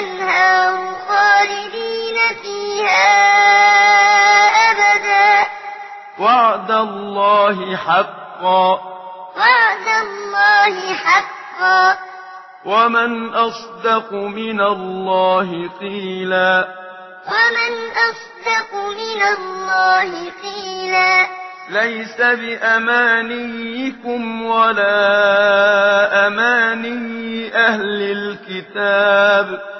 الأنهار خالدين فيها أبدا. وعد الله حقا. وعد الله حقا. ومن أصدق من الله قيلا. ومن أصدق من الله قيلا. ليس بأمانيكم ولا أماني أهل الكتاب.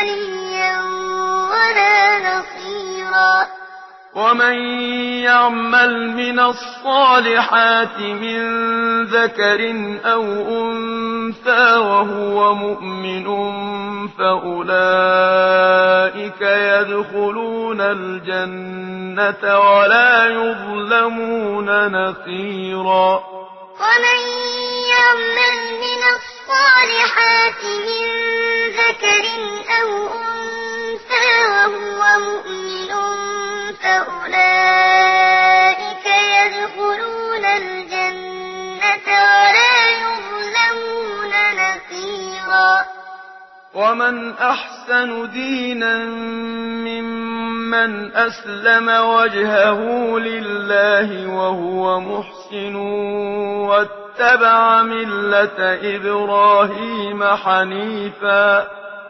وَلِيًّا وَلَا نَصِيرًا. وَمَن يَعْمَلْ مِنَ الصَّالِحَاتِ مِن ذَكَرٍ أَوْ أُنثَىٰ وَهُوَ مُؤْمِنٌ فَأُولَٰئِكَ يَدْخُلُونَ الْجَنَّةَ وَلَا يُظْلَمُونَ نَقِيرًا وَمَن يَعْمَلْ مِنَ الصَّالِحَاتِ مِن ذَكَرٍ أو أنثى وهو مؤمن فأولئك يدخلون الجنة ولا يظلمون حنيفا ومن أحسن دينا ممن أسلم وجهه لله وهو محسن واتبع ملة إبراهيم حنيفاً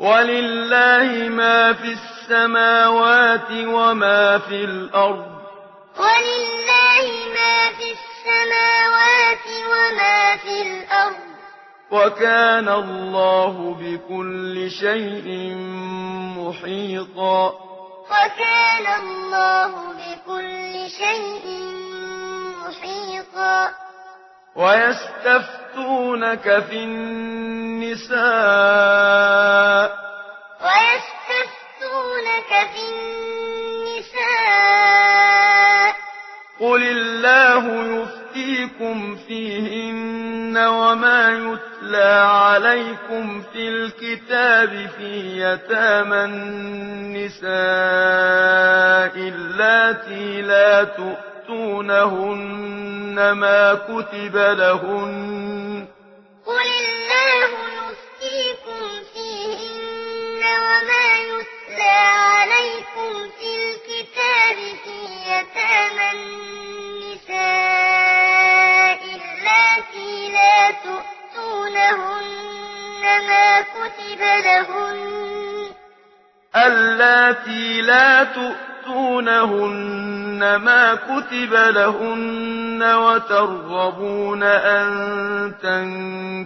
ولله ما في السماوات وما في الأرض ولله ما في السماوات وما في الأرض وكان الله بكل شيء محيطا وكان الله بكل شيء محيطا ويستفتح ويستفتونك في النساء ويستفتونك في النساء قل الله يفتيكم فيهن وما يتلى عليكم في الكتاب في يتام النساء التي لا تؤمن يؤتونهن ما كتب لهن قل الله يفتيكم فيهن وما يتلى عليكم في الكتاب في يتامى النساء التي لا تؤتونهن ما كتب لهن التي لا تؤتونهن تؤتونهن ما كتب لهن وترغبون أن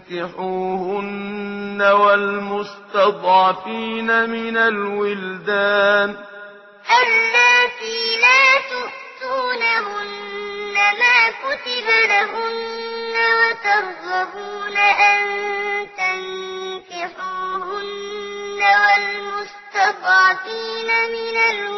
تنكحوهن والمستضعفين من الولدان التي لا تؤتونهن ما كتب لهن وترغبون أن تنكحوهن والمستضعفين من الولدان